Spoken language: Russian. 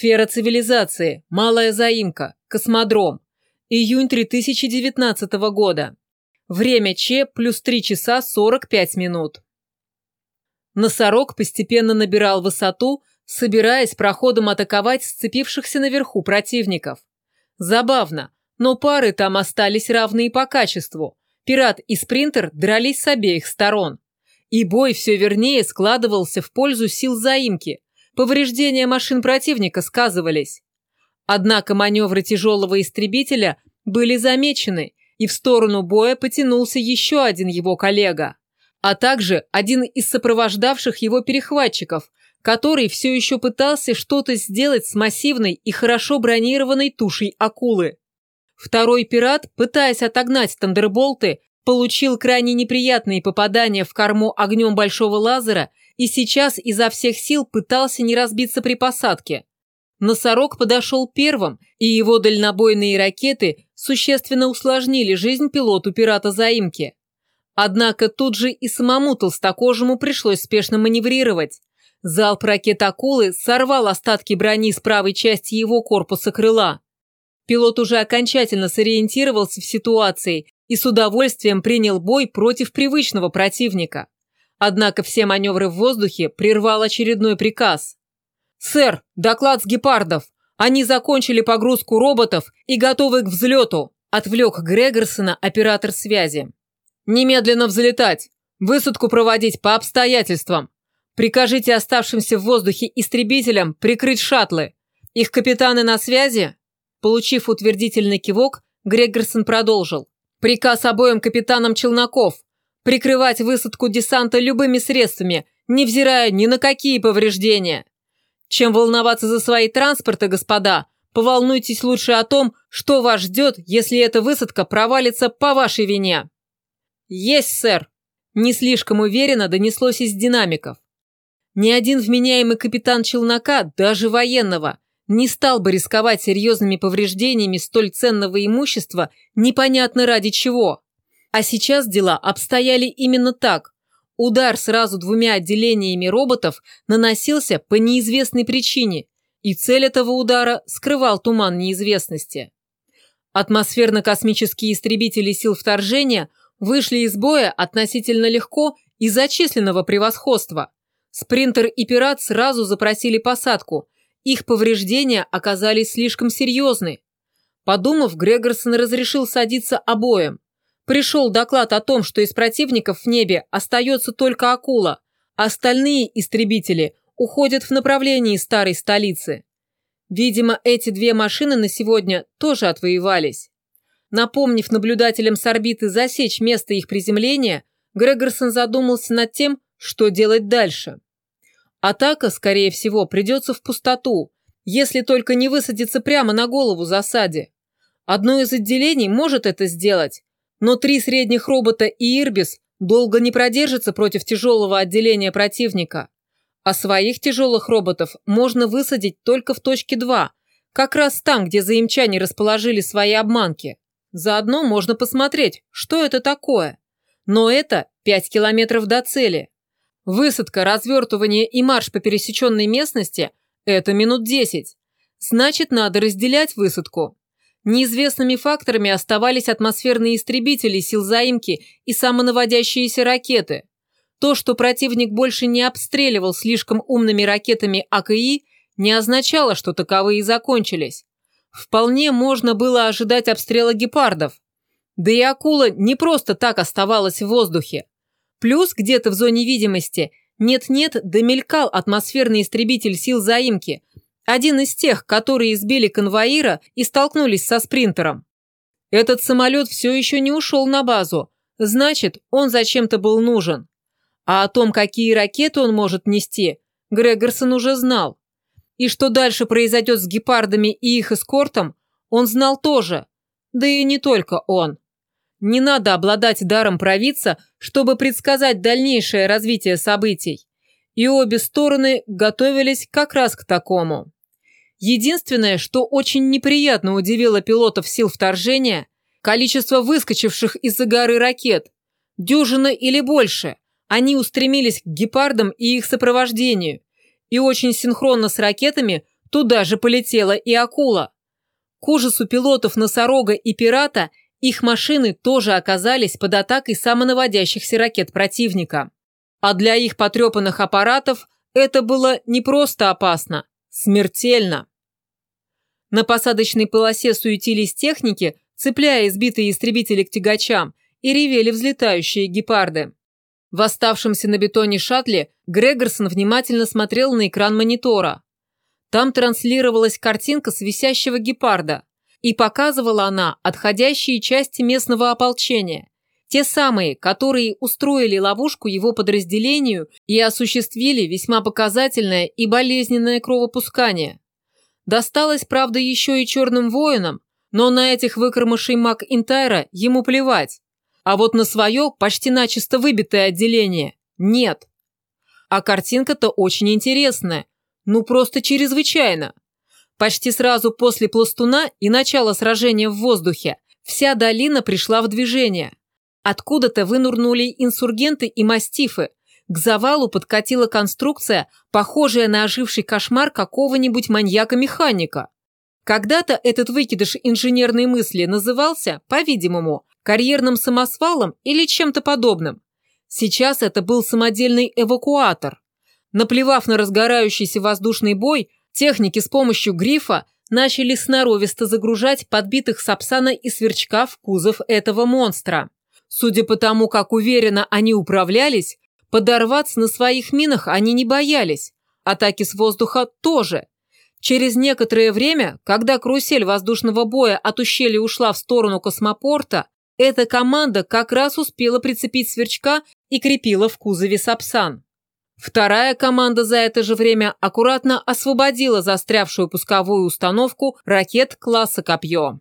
Сфера цивилизации. Малая заимка. Космодром. Июнь 2019 года. Время Ч плюс 3 часа 45 минут. Носорог постепенно набирал высоту, собираясь проходом атаковать сцепившихся наверху противников. Забавно, но пары там остались равные по качеству. Пират и спринтер дрались с обеих сторон. И бой все вернее складывался в пользу сил заимки. Повреждения машин противника сказывались. Однако маневры тяжелого истребителя были замечены, и в сторону боя потянулся еще один его коллега, а также один из сопровождавших его перехватчиков, который все еще пытался что-то сделать с массивной и хорошо бронированной тушей акулы. Второй пират, пытаясь отогнать тандерболты, получил крайне неприятные попадания в корму огнем большого лазера и сейчас изо всех сил пытался не разбиться при посадке. Носорог подошел первым, и его дальнобойные ракеты существенно усложнили жизнь пилоту пирата заимки. Однако тут же и самому толстокожему пришлось спешно маневрировать. Залп ракет «Акулы» сорвал остатки брони с правой части его корпуса крыла. Пилот уже окончательно сориентировался в ситуации и с удовольствием принял бой против привычного противника. Однако все маневры в воздухе прервал очередной приказ. «Сэр, доклад с гепардов. Они закончили погрузку роботов и готовы к взлету», отвлек Грегорсона оператор связи. «Немедленно взлетать. Высадку проводить по обстоятельствам. Прикажите оставшимся в воздухе истребителям прикрыть шаттлы. Их капитаны на связи?» Получив утвердительный кивок, Грегорсон продолжил. «Приказ обоим капитанам челноков. Прикрывать высадку десанта любыми средствами, невзирая ни на какие повреждения. Чем волноваться за свои транспорты, господа, поволнуйтесь лучше о том, что вас ждет, если эта высадка провалится по вашей вине». «Есть, сэр!» Не слишком уверенно донеслось из динамиков. Ни один вменяемый капитан челнока, даже военного, не стал бы рисковать серьезными повреждениями столь ценного имущества непонятно ради чего. А сейчас дела обстояли именно так. Удар сразу двумя отделениями роботов наносился по неизвестной причине, и цель этого удара скрывал туман неизвестности. Атмосферно-космические истребители сил вторжения вышли из боя относительно легко из-за численного превосходства – Спринтер и пират сразу запросили посадку. Их повреждения оказались слишком серьезны. Подумав, Грегорсон разрешил садиться обоим. Пришел доклад о том, что из противников в небе остается только акула, а остальные истребители уходят в направлении старой столицы. Видимо, эти две машины на сегодня тоже отвоевались. Напомнив наблюдателям с орбиты засечь место их приземления, Грегорсон задумался над тем, что делать дальше? Атака, скорее всего, придется в пустоту, если только не высадиться прямо на голову засаде. Одно из отделений может это сделать, но три средних робота и Ирбис долго не продержатся против тяжелого отделения противника. А своих тяжелых роботов можно высадить только в точке 2, как раз там, где заимчане расположили свои обманки. Заодно можно посмотреть, что это такое. Но это 5 километров до цели. Высадка, развертывание и марш по пересеченной местности – это минут 10. Значит, надо разделять высадку. Неизвестными факторами оставались атмосферные истребители сил заимки и самонаводящиеся ракеты. То, что противник больше не обстреливал слишком умными ракетами АКИ, не означало, что таковые закончились. Вполне можно было ожидать обстрела гепардов. Да и акула не просто так оставалась в воздухе. Плюс где-то в зоне видимости нет-нет домелькал атмосферный истребитель сил заимки, один из тех, которые избили конвоира и столкнулись со спринтером. Этот самолет все еще не ушел на базу, значит, он зачем-то был нужен. А о том, какие ракеты он может нести, Грегорсон уже знал. И что дальше произойдет с гепардами и их эскортом, он знал тоже. Да и не только он. Не надо обладать даром провидца, чтобы предсказать дальнейшее развитие событий. И обе стороны готовились как раз к такому. Единственное, что очень неприятно удивило пилотов сил вторжения – количество выскочивших из-за горы ракет. Дюжина или больше. Они устремились к гепардам и их сопровождению. И очень синхронно с ракетами Туда же полетела и акула. К ужасу пилотов носорога и пирата их машины тоже оказались под атакой самонаводящихся ракет противника. А для их потрепанных аппаратов это было не просто опасно, смертельно. На посадочной полосе суетились техники, цепляя избитые истребители к тягачам, и ревели взлетающие гепарды. В оставшемся на бетоне шаттле Грегорсон внимательно смотрел на экран монитора. Там транслировалась картинка с висящего гепарда, и показывала она отходящие части местного ополчения, те самые, которые устроили ловушку его подразделению и осуществили весьма показательное и болезненное кровопускание. Досталось, правда, еще и черным воинам, но на этих выкормышей маг Интайра ему плевать. А вот на свое почти начисто выбитое отделение нет. А картинка-то очень интересная. Ну просто чрезвычайно. Почти сразу после пластуна и начала сражения в воздухе вся долина пришла в движение. Откуда-то вынурнули инсургенты и мастифы. К завалу подкатила конструкция, похожая на оживший кошмар какого-нибудь маньяка-механика. Когда-то этот выкидыш инженерной мысли назывался, по-видимому, карьерным самосвалом или чем-то подобным. Сейчас это был самодельный эвакуатор. Наплевав на разгорающийся воздушный бой, техники с помощью грифа начали сноровисто загружать подбитых Сапсана и Сверчка в кузов этого монстра. Судя по тому, как уверенно они управлялись, подорваться на своих минах они не боялись. Атаки с воздуха тоже. Через некоторое время, когда карусель воздушного боя от ущелья ушла в сторону космопорта, эта команда как раз успела прицепить сверчка и крепила в кузове Сапсан. Вторая команда за это же время аккуратно освободила застрявшую пусковую установку ракет класса «Копье».